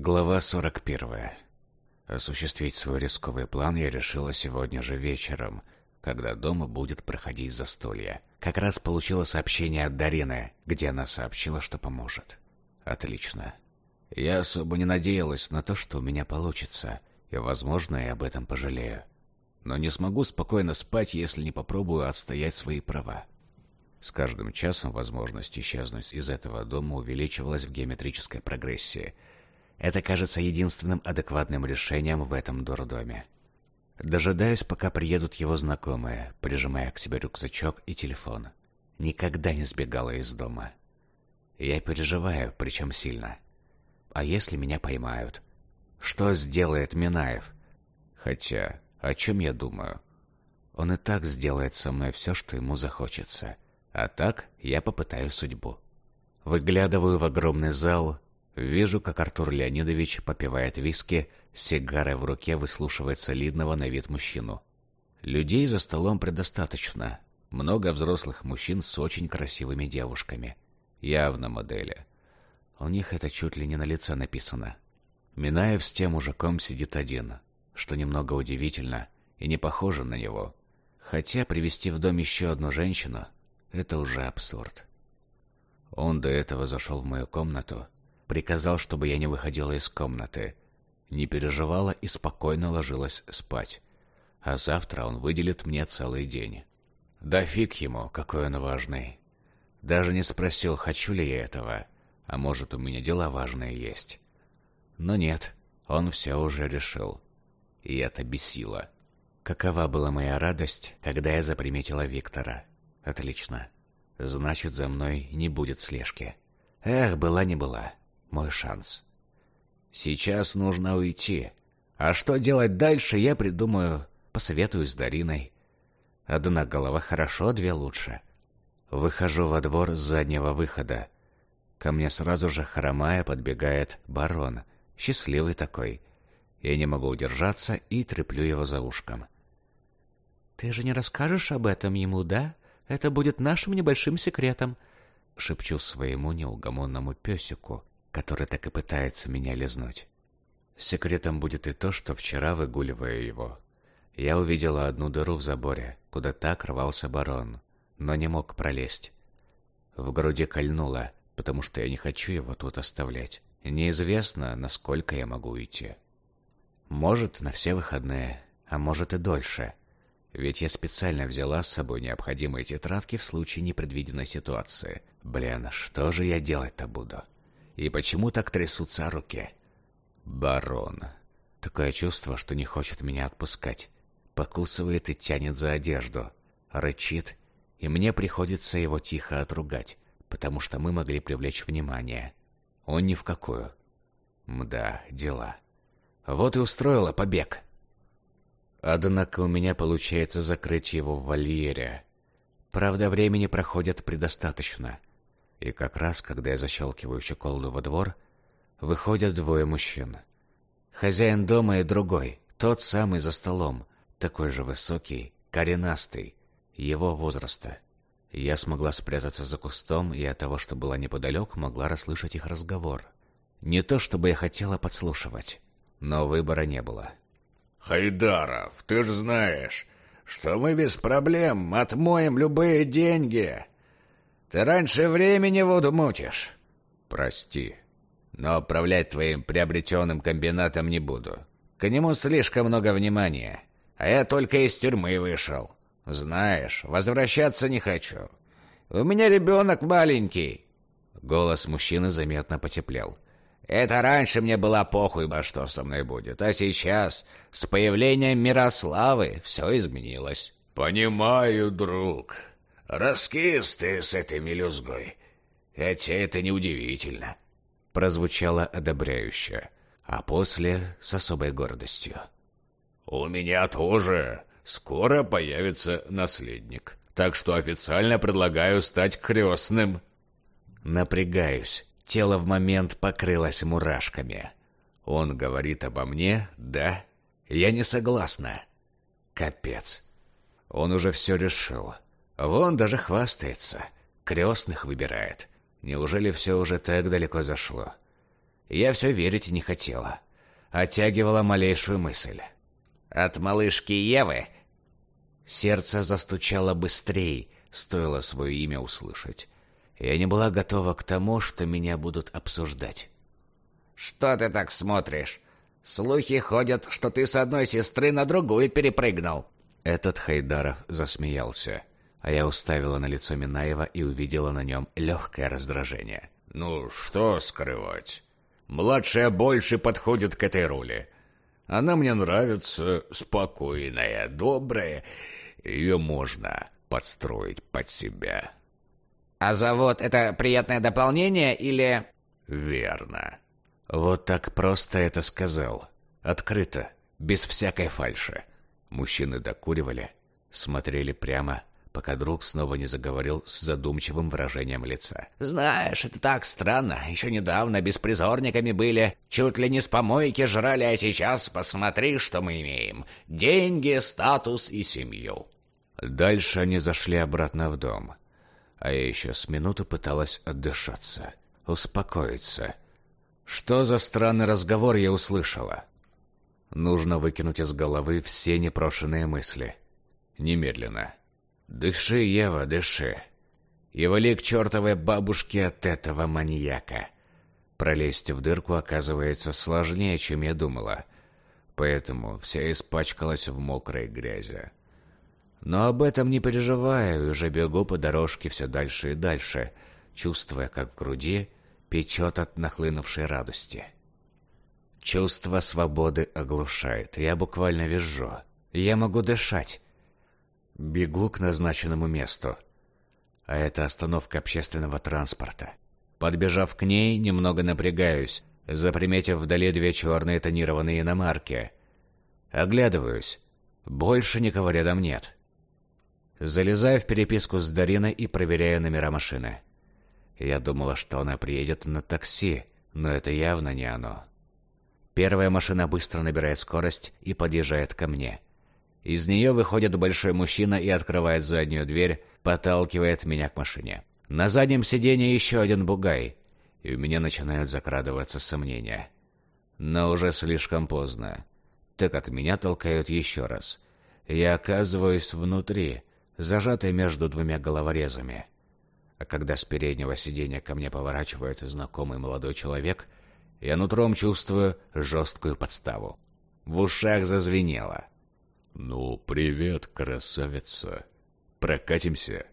Глава 41. Осуществить свой рисковый план я решила сегодня же вечером, когда дома будет проходить застолье. Как раз получила сообщение от Дарины, где она сообщила, что поможет. Отлично. Я особо не надеялась на то, что у меня получится, и, возможно, я об этом пожалею. Но не смогу спокойно спать, если не попробую отстоять свои права. С каждым часом возможность исчезнуть из этого дома увеличивалась в геометрической прогрессии – это кажется единственным адекватным решением в этом дурдоме. Дожидаюсь, пока приедут его знакомые, прижимая к себе рюкзачок и телефон. Никогда не сбегала из дома. Я переживаю, причем сильно. А если меня поймают? Что сделает Минаев? Хотя, о чем я думаю? Он и так сделает со мной все, что ему захочется. А так я попытаю судьбу. Выглядываю в огромный зал, Вижу, как Артур Леонидович попивает виски, сигарой в руке выслушивает солидного на вид мужчину. Людей за столом предостаточно. Много взрослых мужчин с очень красивыми девушками. Явно модели. У них это чуть ли не на лице написано. Минаев с тем мужиком сидит один, что немного удивительно и не похоже на него. Хотя привести в дом еще одну женщину — это уже абсурд. Он до этого зашел в мою комнату Приказал, чтобы я не выходила из комнаты. Не переживала и спокойно ложилась спать. А завтра он выделит мне целый день. Да фиг ему, какой он важный. Даже не спросил, хочу ли я этого. А может, у меня дела важные есть. Но нет, он все уже решил. И это бесило. Какова была моя радость, когда я заприметила Виктора. Отлично. Значит, за мной не будет слежки. Эх, была не была мой шанс. Сейчас нужно уйти. А что делать дальше, я придумаю, посоветуюсь с Дариной. Одна голова хорошо, две лучше. Выхожу во двор с заднего выхода. Ко мне сразу же хромая подбегает барон, счастливый такой. Я не могу удержаться и треплю его за ушком. «Ты же не расскажешь об этом ему, да? Это будет нашим небольшим секретом», — шепчу своему неугомонному песику, который так и пытается меня лизнуть. Секретом будет и то, что вчера, выгуливая его, я увидела одну дыру в заборе, куда так рвался барон, но не мог пролезть. В груди кольнуло, потому что я не хочу его тут оставлять. Неизвестно, насколько я могу уйти. Может, на все выходные, а может и дольше. Ведь я специально взяла с собой необходимые тетрадки в случае непредвиденной ситуации. Блин, что же я делать-то буду? И почему так трясутся руки? Барон. Такое чувство, что не хочет меня отпускать. Покусывает и тянет за одежду. Рычит, и мне приходится его тихо отругать, потому что мы могли привлечь внимание. Он ни в какую. Мда, дела. Вот и устроила побег. Однако у меня получается закрыть его в вольере. Правда, времени проходит предостаточно. И как раз, когда я защелкиваю щеколду во двор, выходят двое мужчин. Хозяин дома и другой, тот самый за столом, такой же высокий, коренастый, его возраста. Я смогла спрятаться за кустом и от того, что была неподалеку, могла расслышать их разговор. Не то, чтобы я хотела подслушивать, но выбора не было. «Хайдаров, ты ж знаешь, что мы без проблем отмоем любые деньги!» Ты раньше времени воду мутишь. Прости, но управлять твоим приобретенным комбинатом не буду. К нему слишком много внимания, а я только из тюрьмы вышел. Знаешь, возвращаться не хочу. У меня ребенок маленький. Голос мужчины заметно потеплел. Это раньше мне было похуй, во что со мной будет, а сейчас, с появлением Мирославы, все изменилось. Понимаю, друг. Раскис ты с этой мелюзгой. Хотя это неудивительно. Прозвучало одобряюще, а после с особой гордостью. У меня тоже скоро появится наследник. Так что официально предлагаю стать крестным. Напрягаюсь. Тело в момент покрылось мурашками. Он говорит обо мне, да? Я не согласна. Капец. Он уже все решил. Вон даже хвастается. Крестных выбирает. Неужели все уже так далеко зашло? Я все верить не хотела. Оттягивала малейшую мысль. От малышки Евы сердце застучало быстрее, стоило свое имя услышать. Я не была готова к тому, что меня будут обсуждать. «Что ты так смотришь? Слухи ходят, что ты с одной сестры на другую перепрыгнул». Этот Хайдаров засмеялся, я уставила на лицо Минаева и увидела на нем легкое раздражение. «Ну, что скрывать? Младшая больше подходит к этой роли. Она мне нравится, спокойная, добрая. Ее можно подстроить под себя». «А завод — это приятное дополнение или...» «Верно». Вот так просто это сказал. Открыто, без всякой фальши. Мужчины докуривали, смотрели прямо, пока друг снова не заговорил с задумчивым выражением лица. «Знаешь, это так странно. Еще недавно беспризорниками были, чуть ли не с помойки жрали, а сейчас посмотри, что мы имеем. Деньги, статус и семью». Дальше они зашли обратно в дом. А я еще с минуту пыталась отдышаться, успокоиться. Что за странный разговор я услышала? Нужно выкинуть из головы все непрошенные мысли. Немедленно. Дыши, Ева, дыши. И вали к чертовой бабушке от этого маньяка. Пролезть в дырку оказывается сложнее, чем я думала. Поэтому вся испачкалась в мокрой грязи. Но об этом не переживаю, уже бегу по дорожке все дальше и дальше, чувствуя, как в груди печет от нахлынувшей радости. Чувство свободы оглушает, я буквально визжу. Я могу дышать. Бегу к назначенному месту. А это остановка общественного транспорта. Подбежав к ней, немного напрягаюсь, заприметив вдали две черные тонированные иномарки. Оглядываюсь. Больше никого рядом нет. Залезаю в переписку с Дариной и проверяю номера машины. Я думала, что она приедет на такси, но это явно не оно. Первая машина быстро набирает скорость и подъезжает ко мне. Из нее выходит большой мужчина и открывает заднюю дверь, подталкивает меня к машине. На заднем сиденье еще один бугай, и у меня начинают закрадываться сомнения. Но уже слишком поздно, так как меня толкают еще раз. Я оказываюсь внутри, зажатый между двумя головорезами. А когда с переднего сиденья ко мне поворачивается знакомый молодой человек, я нутром чувствую жесткую подставу. В ушах зазвенело. «Ну, привет, красавица. Прокатимся?»